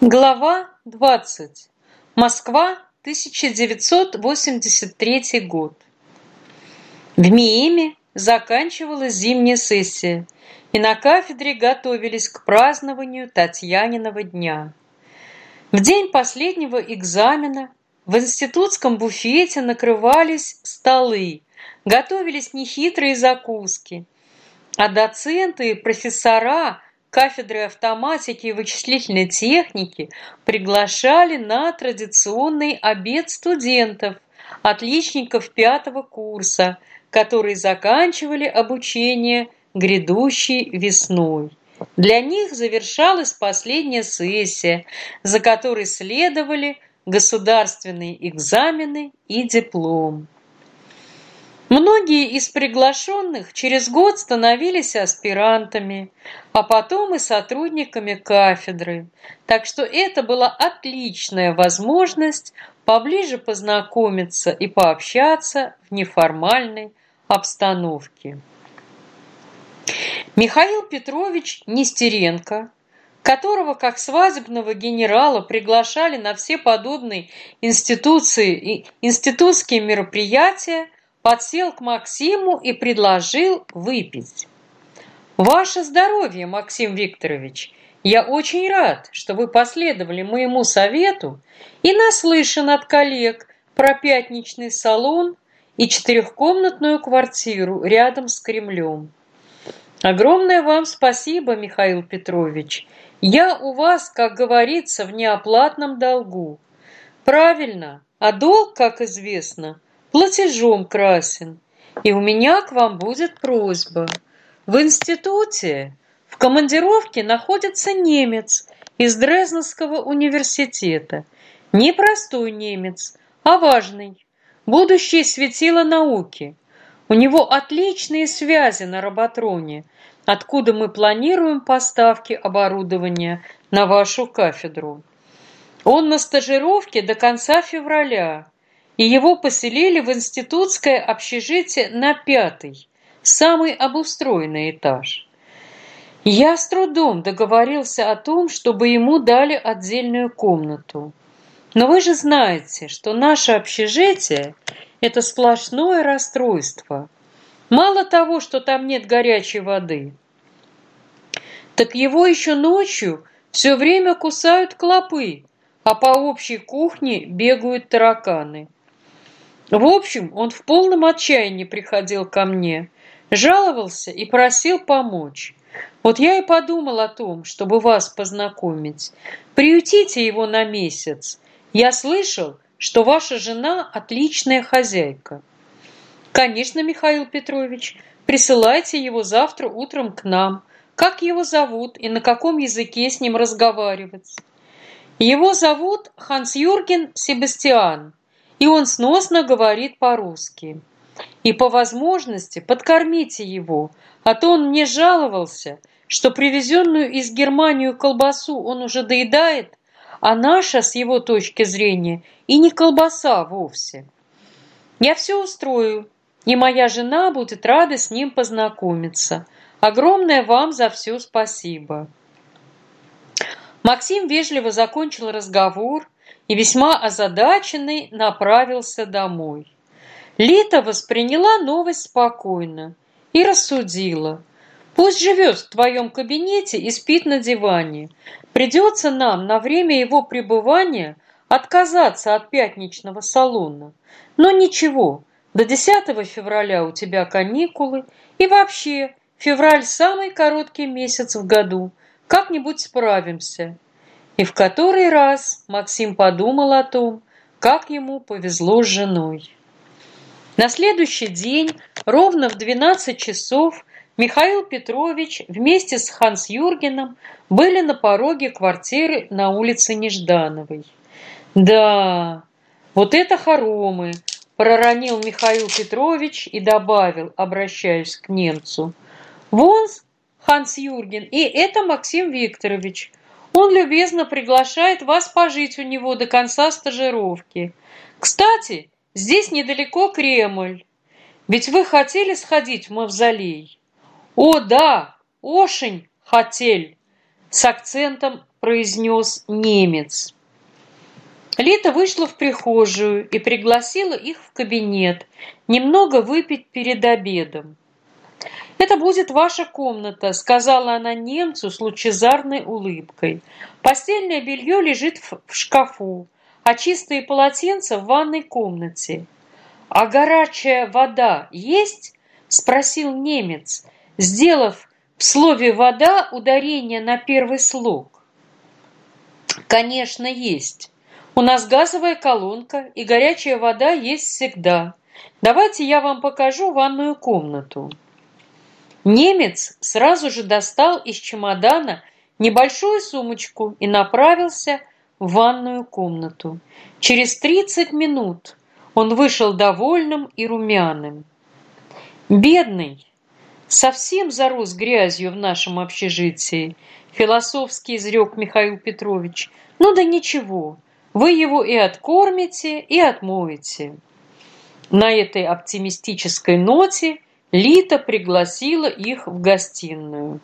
Глава 20. Москва, 1983 год. В МИЭМе заканчивалась зимняя сессия, и на кафедре готовились к празднованию Татьяниного дня. В день последнего экзамена в институтском буфете накрывались столы, готовились нехитрые закуски, а доценты и профессора кафедры автоматики и вычислительной техники приглашали на традиционный обед студентов, отличников пятого курса, которые заканчивали обучение грядущей весной. Для них завершалась последняя сессия, за которой следовали государственные экзамены и диплом. Многие из приглашенных через год становились аспирантами, а потом и сотрудниками кафедры. Так что это была отличная возможность поближе познакомиться и пообщаться в неформальной обстановке. Михаил Петрович Нестеренко, которого как свадебного генерала приглашали на все подобные институции и институтские мероприятия, подсел к Максиму и предложил выпить. «Ваше здоровье, Максим Викторович! Я очень рад, что вы последовали моему совету и наслышан от коллег про пятничный салон и четырехкомнатную квартиру рядом с Кремлем. Огромное вам спасибо, Михаил Петрович. Я у вас, как говорится, в неоплатном долгу. Правильно, а долг, как известно, платежом красен. И у меня к вам будет просьба. В институте в командировке находится немец из Дрезденского университета. Не простой немец, а важный, будущее светило науки. У него отличные связи на Роботроне, откуда мы планируем поставки оборудования на вашу кафедру. Он на стажировке до конца февраля и его поселили в институтское общежитие на пятый, самый обустроенный этаж. Я с трудом договорился о том, чтобы ему дали отдельную комнату. Но вы же знаете, что наше общежитие – это сплошное расстройство. Мало того, что там нет горячей воды, так его еще ночью все время кусают клопы, а по общей кухне бегают тараканы. В общем, он в полном отчаянии приходил ко мне, жаловался и просил помочь. Вот я и подумал о том, чтобы вас познакомить. Приютите его на месяц. Я слышал, что ваша жена отличная хозяйка. Конечно, Михаил Петрович, присылайте его завтра утром к нам. Как его зовут и на каком языке с ним разговаривать? Его зовут Ханс-Юрген Себастьян и он сносно говорит по-русски. И по возможности подкормите его, а то он мне жаловался, что привезенную из Германии колбасу он уже доедает, а наша, с его точки зрения, и не колбаса вовсе. Я все устрою, и моя жена будет рада с ним познакомиться. Огромное вам за все спасибо. Максим вежливо закончил разговор и весьма озадаченный направился домой. Лита восприняла новость спокойно и рассудила. Пусть живет в твоем кабинете и спит на диване. Придется нам на время его пребывания отказаться от пятничного салона. Но ничего, до 10 февраля у тебя каникулы, и вообще, февраль самый короткий месяц в году. Как-нибудь справимся. И в который раз Максим подумал о том, как ему повезло с женой. На следующий день, ровно в 12 часов, Михаил Петрович вместе с Ханс Юргеном были на пороге квартиры на улице Неждановой. «Да, вот это хоромы!» – проронил Михаил Петрович и добавил, обращаясь к немцу. «Вон Ханс Юрген, и это Максим Викторович. Он любезно приглашает вас пожить у него до конца стажировки. Кстати, здесь недалеко Кремль. Ведь вы хотели сходить в мавзолей? О, да, очень хотел, с акцентом произнес немец. Лита вышла в прихожую и пригласила их в кабинет немного выпить перед обедом. «Это будет ваша комната», — сказала она немцу с лучезарной улыбкой. «Постельное белье лежит в шкафу, а чистые полотенца в ванной комнате». «А горячая вода есть?» — спросил немец, сделав в слове «вода» ударение на первый слог. «Конечно, есть. У нас газовая колонка, и горячая вода есть всегда. Давайте я вам покажу ванную комнату». Немец сразу же достал из чемодана небольшую сумочку и направился в ванную комнату. Через 30 минут он вышел довольным и румяным. «Бедный, совсем зарос грязью в нашем общежитии», философски изрек Михаил Петрович. «Ну да ничего, вы его и откормите, и отмоете». На этой оптимистической ноте Лита пригласила их в гостиную.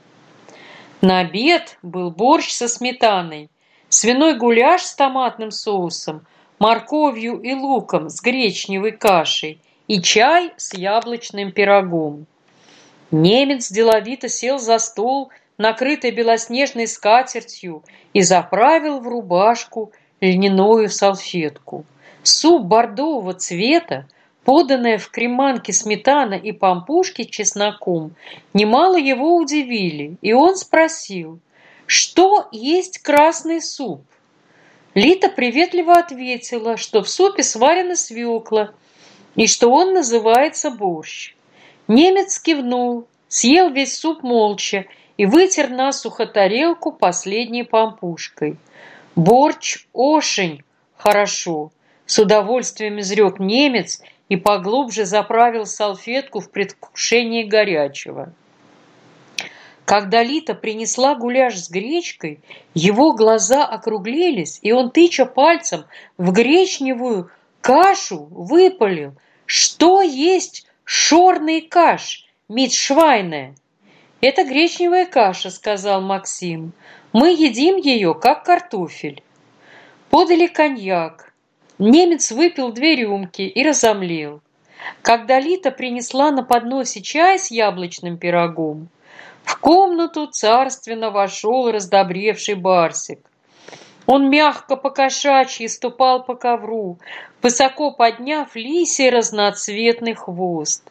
На обед был борщ со сметаной, свиной гуляш с томатным соусом, морковью и луком с гречневой кашей и чай с яблочным пирогом. Немец деловито сел за стол, накрытый белоснежной скатертью, и заправил в рубашку льняную салфетку. Суп бордового цвета Поданная в креманке сметана и пампушки чесноком немало его удивили, и он спросил, что есть красный суп? Лита приветливо ответила, что в супе сварена свекла и что он называется борщ. Немец кивнул, съел весь суп молча и вытер насухо тарелку последней пампушкой. Борщ очень хорошо, с удовольствием изрек немец и поглубже заправил салфетку в предвкушении горячего. Когда Лита принесла гуляш с гречкой, его глаза округлились, и он, тыча пальцем в гречневую кашу, выпалил, что есть шорный каш, митшвайне. «Это гречневая каша», — сказал Максим. «Мы едим ее, как картофель». Подали коньяк. Немец выпил две рюмки и разомлел. Когда Лита принесла на подносе чай с яблочным пирогом, в комнату царственно вошел раздобревший Барсик. Он мягко покошачьи ступал по ковру, высоко подняв лисий разноцветный хвост.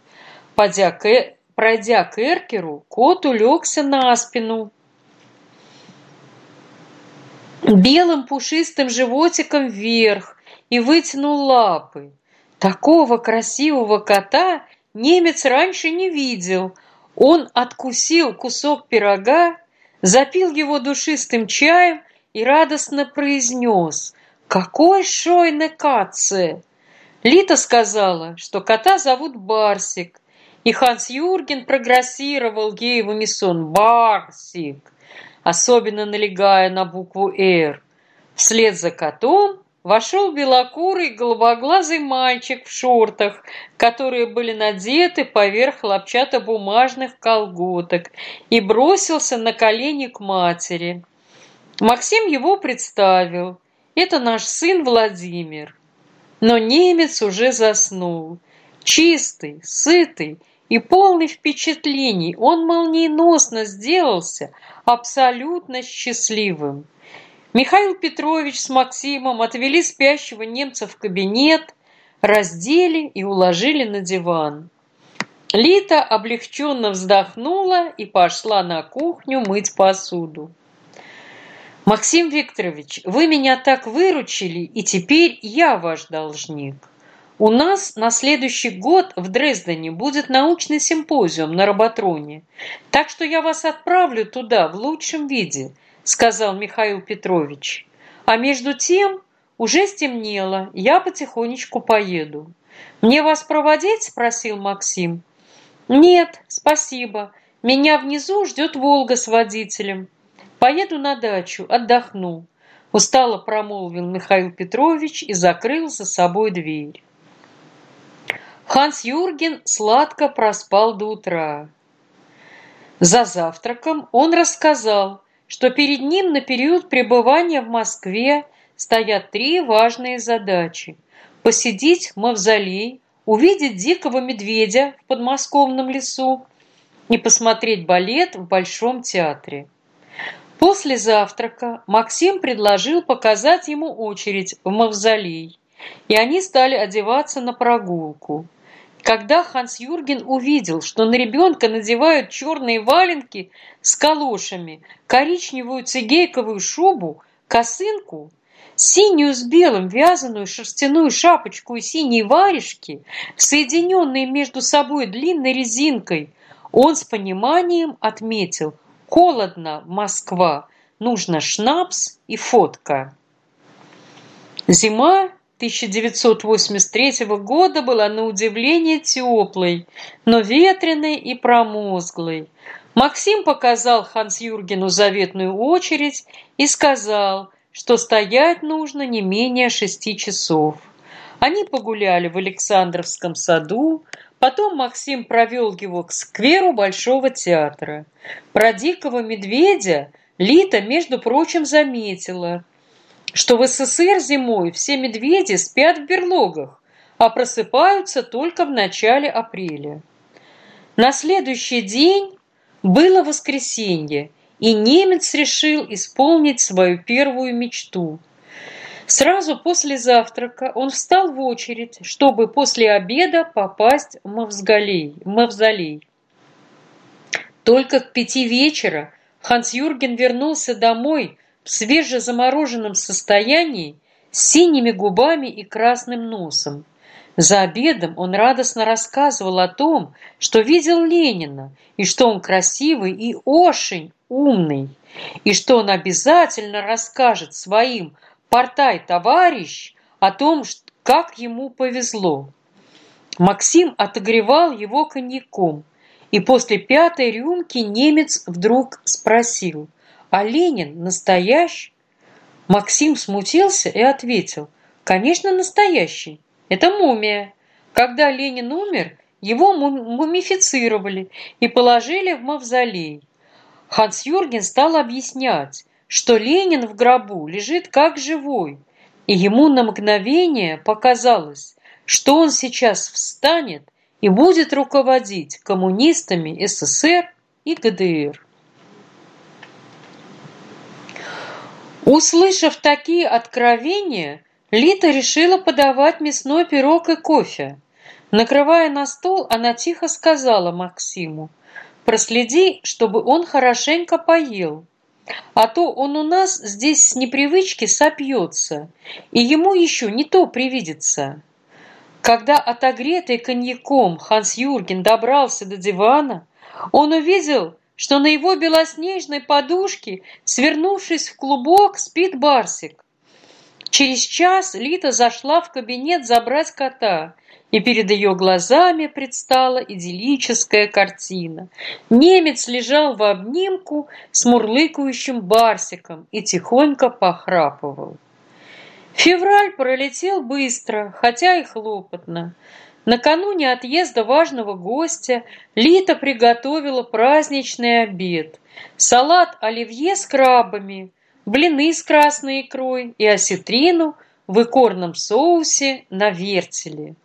Подя к... Пройдя к эркеру, кот улегся на спину, белым пушистым животиком вверх, и вытянул лапы. Такого красивого кота немец раньше не видел. Он откусил кусок пирога, запил его душистым чаем и радостно произнес «Какой шойный катце!» Лита сказала, что кота зовут Барсик, и Ханс Юрген прогрессировал ей в унисон «Барсик», особенно налегая на букву «Р». Вслед за котом вошел белокурый голубоглазый мальчик в шортах, которые были надеты поверх хлопчатобумажных колготок, и бросился на колени к матери. Максим его представил. Это наш сын Владимир. Но немец уже заснул. Чистый, сытый и полный впечатлений, он молниеносно сделался абсолютно счастливым. Михаил Петрович с Максимом отвели спящего немца в кабинет, раздели и уложили на диван. Лита облегченно вздохнула и пошла на кухню мыть посуду. «Максим Викторович, вы меня так выручили, и теперь я ваш должник. У нас на следующий год в Дрездене будет научный симпозиум на Роботроне, так что я вас отправлю туда в лучшем виде – сказал Михаил Петрович. А между тем уже стемнело, я потихонечку поеду. Мне вас проводить? спросил Максим. Нет, спасибо. Меня внизу ждет Волга с водителем. Поеду на дачу, отдохну. Устало промолвил Михаил Петрович и закрыл за собой дверь. Ханс Юрген сладко проспал до утра. За завтраком он рассказал, что перед ним на период пребывания в Москве стоят три важные задачи. Посетить мавзолей, увидеть дикого медведя в подмосковном лесу и посмотреть балет в Большом театре. После завтрака Максим предложил показать ему очередь в мавзолей, и они стали одеваться на прогулку. Когда Ханс Юрген увидел, что на ребенка надевают черные валенки с калошами, коричневую цигейковую шубу, косынку, синюю с белым вязаную шерстяную шапочку и синие варежки, соединенные между собой длинной резинкой, он с пониманием отметил «Холодно, Москва, нужно шнапс и фотка». Зима 1983 года была на удивление теплой, но ветреной и промозглой. Максим показал Ханс-Юргену заветную очередь и сказал, что стоять нужно не менее шести часов. Они погуляли в Александровском саду, потом Максим провел его к скверу Большого театра. Про дикого медведя Лита, между прочим, заметила – что в СССР зимой все медведи спят в берлогах, а просыпаются только в начале апреля. На следующий день было воскресенье, и немец решил исполнить свою первую мечту. Сразу после завтрака он встал в очередь, чтобы после обеда попасть в мавзолей. мавзолей. Только к пяти вечера Ханс Юрген вернулся домой в свежезамороженном состоянии, синими губами и красным носом. За обедом он радостно рассказывал о том, что видел Ленина, и что он красивый и очень умный, и что он обязательно расскажет своим портай-товарищ о том, как ему повезло. Максим отогревал его коньяком, и после пятой рюмки немец вдруг спросил – а Ленин настоящий? Максим смутился и ответил, конечно, настоящий. Это мумия. Когда Ленин умер, его мумифицировали и положили в мавзолей. Ханс Юрген стал объяснять, что Ленин в гробу лежит как живой, и ему на мгновение показалось, что он сейчас встанет и будет руководить коммунистами СССР и ГДР. Услышав такие откровения, Лита решила подавать мясной пирог и кофе. Накрывая на стол, она тихо сказала Максиму, «Проследи, чтобы он хорошенько поел, а то он у нас здесь с непривычки сопьется, и ему еще не то привидится». Когда отогретый коньяком Ханс Юрген добрался до дивана, он увидел что на его белоснежной подушке, свернувшись в клубок, спит Барсик. Через час Лита зашла в кабинет забрать кота, и перед ее глазами предстала идиллическая картина. Немец лежал в обнимку с мурлыкающим Барсиком и тихонько похрапывал. Февраль пролетел быстро, хотя и хлопотно. Накануне отъезда важного гостя Лита приготовила праздничный обед. Салат оливье с крабами, блины с красной икрой и осетрину в икорном соусе на вертеле.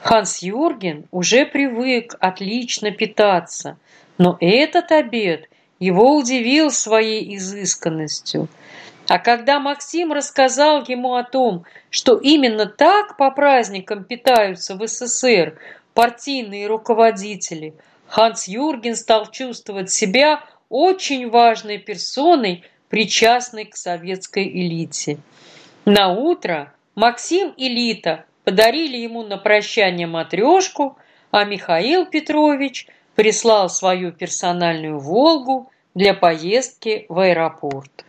Ханс Юрген уже привык отлично питаться, но этот обед его удивил своей изысканностью – а когда Максим рассказал ему о том, что именно так по праздникам питаются в СССР партийные руководители, Ханс Юрген стал чувствовать себя очень важной персоной, причастной к советской элите. На утро Максим и Лита подарили ему на прощание матрешку, а Михаил Петрович прислал свою персональную «Волгу» для поездки в аэропорт.